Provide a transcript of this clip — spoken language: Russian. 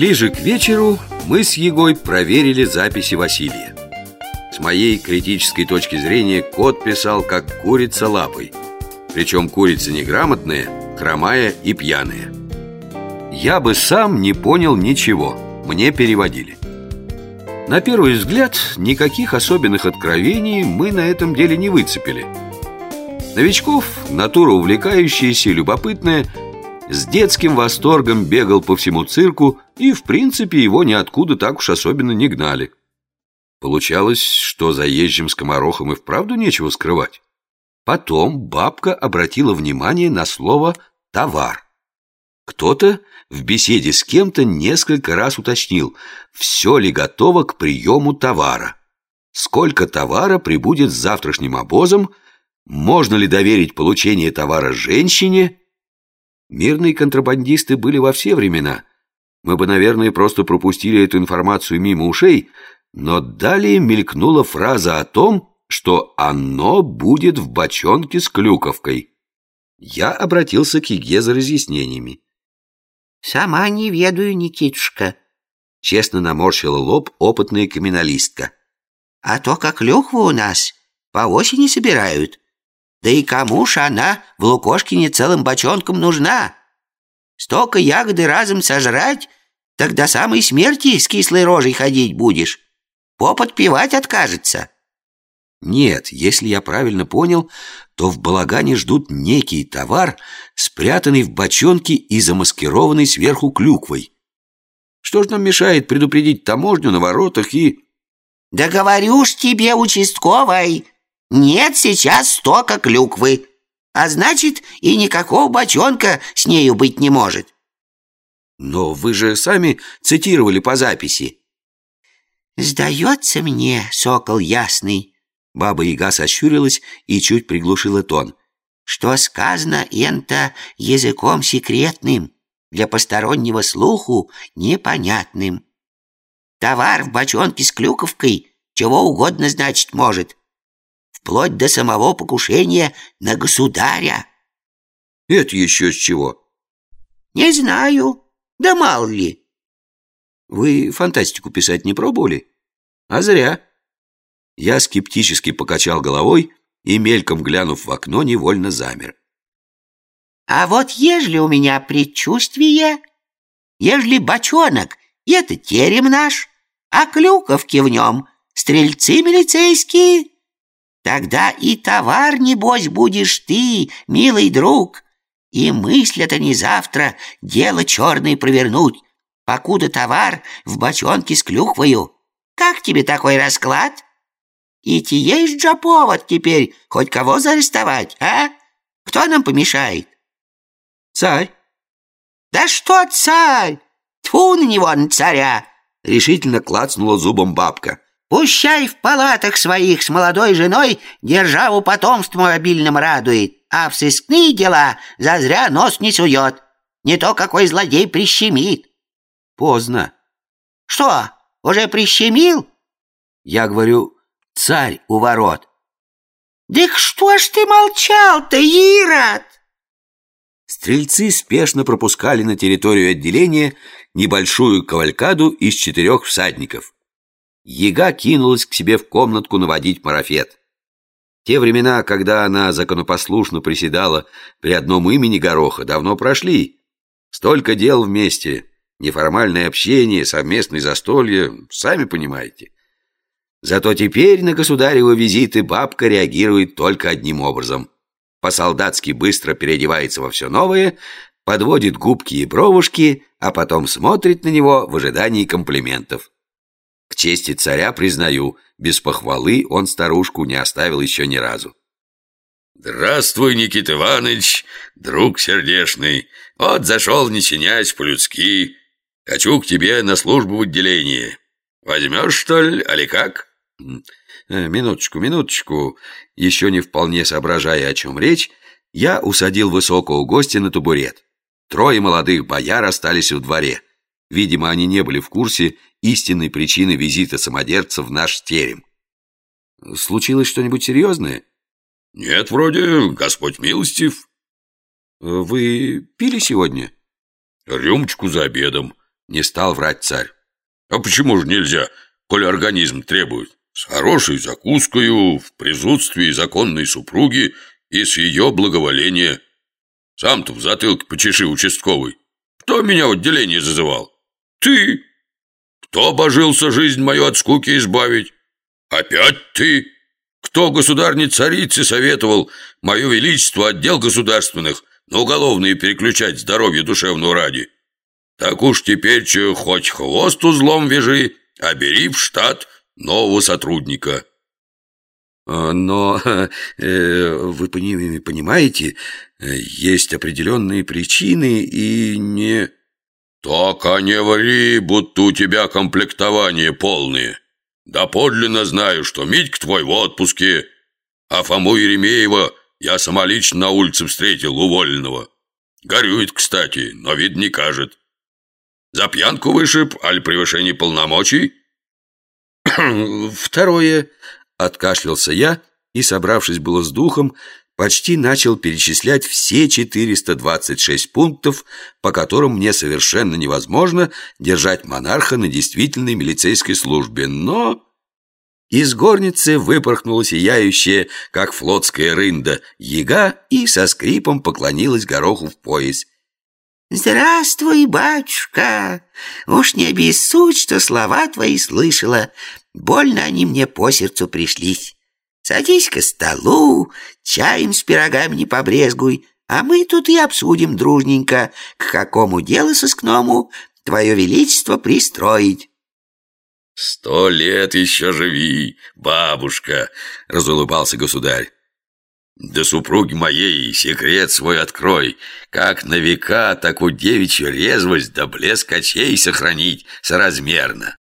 Ближе к вечеру мы с Егой проверили записи Василия. С моей критической точки зрения кот писал как курица лапой. Причем курица неграмотная, хромая и пьяная. Я бы сам не понял ничего, мне переводили. На первый взгляд, никаких особенных откровений мы на этом деле не выцепили. Новичков, натура увлекающаяся и любопытная, с детским восторгом бегал по всему цирку, и, в принципе, его ниоткуда так уж особенно не гнали. Получалось, что заезжим скоморохом и вправду нечего скрывать. Потом бабка обратила внимание на слово «товар». Кто-то в беседе с кем-то несколько раз уточнил, все ли готово к приему товара. Сколько товара прибудет с завтрашним обозом, можно ли доверить получение товара женщине. Мирные контрабандисты были во все времена. Мы бы, наверное, просто пропустили эту информацию мимо ушей, но далее мелькнула фраза о том, что оно будет в бочонке с клюковкой. Я обратился к Еге за разъяснениями. «Сама не ведаю, Никитушка», — честно наморщила лоб опытная криминалистка. «А то, как люхву у нас по осени собирают. Да и кому ж она в Лукошкине целым бочонком нужна? Столько ягоды разом сожрать, тогда самой смерти с кислой рожей ходить будешь. Попот пивать откажется». Нет, если я правильно понял, то в балагане ждут некий товар, спрятанный в бочонке и замаскированный сверху клюквой. Что ж нам мешает предупредить таможню на воротах и... Да говорю ж тебе, участковой, нет сейчас стока клюквы, а значит и никакого бочонка с нею быть не может. Но вы же сами цитировали по записи. Сдается мне, сокол ясный, Баба-яга сощурилась и чуть приглушила тон. «Что сказано энто языком секретным, для постороннего слуху непонятным. Товар в бочонке с клюковкой чего угодно значит может, вплоть до самого покушения на государя». «Это еще с чего?» «Не знаю, да мало ли». «Вы фантастику писать не пробовали?» «А зря». Я скептически покачал головой и, мельком глянув в окно, невольно замер. «А вот ежели у меня предчувствие, ежели бочонок, это терем наш, а клюковки в нем стрельцы милицейские, тогда и товар, небось, будешь ты, милый друг, и мыслят они завтра дело черное провернуть, покуда товар в бочонке с клюквою. Как тебе такой расклад?» И есть же повод теперь хоть кого заарестовать, а? Кто нам помешает? Царь. Да что царь? Тьфу на него, на царя! Решительно клацнула зубом бабка. Пущай в палатах своих с молодой женой державу потомством обильным радует, а в сыскные дела зазря нос не сует. Не то какой злодей прищемит. Поздно. Что, уже прищемил? Я говорю, царь у ворот. «Дык что ж ты молчал-то, Ирод?» Стрельцы спешно пропускали на территорию отделения небольшую кавалькаду из четырех всадников. Ега кинулась к себе в комнатку наводить марафет. Те времена, когда она законопослушно приседала при одном имени Гороха, давно прошли. Столько дел вместе, неформальное общение, совместные застолья, сами понимаете. Зато теперь на государевы визиты бабка реагирует только одним образом. По-солдатски быстро переодевается во все новое, подводит губки и бровушки, а потом смотрит на него в ожидании комплиментов. К чести царя признаю, без похвалы он старушку не оставил еще ни разу. «Здравствуй, Никита Иванович, друг сердешный. Вот зашел, не чинясь по-людски. Хочу к тебе на службу в отделение. Возьмешь, что ли, али как?» Э, минуточку, минуточку. Еще не вполне соображая, о чем речь, я усадил высокого гостя на табурет. Трое молодых бояр остались в дворе. Видимо, они не были в курсе истинной причины визита самодержца в наш терем. Случилось что-нибудь серьезное? Нет, вроде, Господь милостив. Вы пили сегодня? Рюмочку за обедом. Не стал врать царь. А почему же нельзя, коли организм требует? С хорошей закуской, в присутствии законной супруги и с ее благоволения. Сам-то в затылке почеши участковый. Кто меня в отделение зазывал? Ты. Кто обожился жизнь мою от скуки избавить? Опять ты. Кто государни царицы советовал мое величество отдел государственных на уголовные переключать здоровье душевного ради? Так уж теперь че хоть хвост узлом вяжи, а бери в штат нового сотрудника. А, но э, вы понимаете, есть определенные причины и не... «Только не ври, будто у тебя комплектование полное. Да подлинно знаю, что Митька твой в отпуске, а Фому Еремеева я самолично на улице встретил уволенного. Горюет, кстати, но вид не кажет. За пьянку вышиб, аль превышение полномочий?» «Второе», — откашлялся я и, собравшись было с духом, почти начал перечислять все 426 пунктов, по которым мне совершенно невозможно держать монарха на действительной милицейской службе. Но из горницы выпорхнула сияющая, как флотская рында, яга и со скрипом поклонилась гороху в пояс. «Здравствуй, батюшка! Уж не обессудь, что слова твои слышала. Больно они мне по сердцу пришлись. Садись к столу, чаем с пирогами не побрезгуй, а мы тут и обсудим дружненько, к какому делу сыскному твое величество пристроить». «Сто лет еще живи, бабушка!» — разулыбался государь. «Да супруги моей секрет свой открой, как на века, так у девичью резвость да блеск очей сохранить соразмерно.